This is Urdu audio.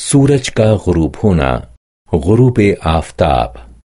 سورج کا غروب ہونا غروب آفتاب۔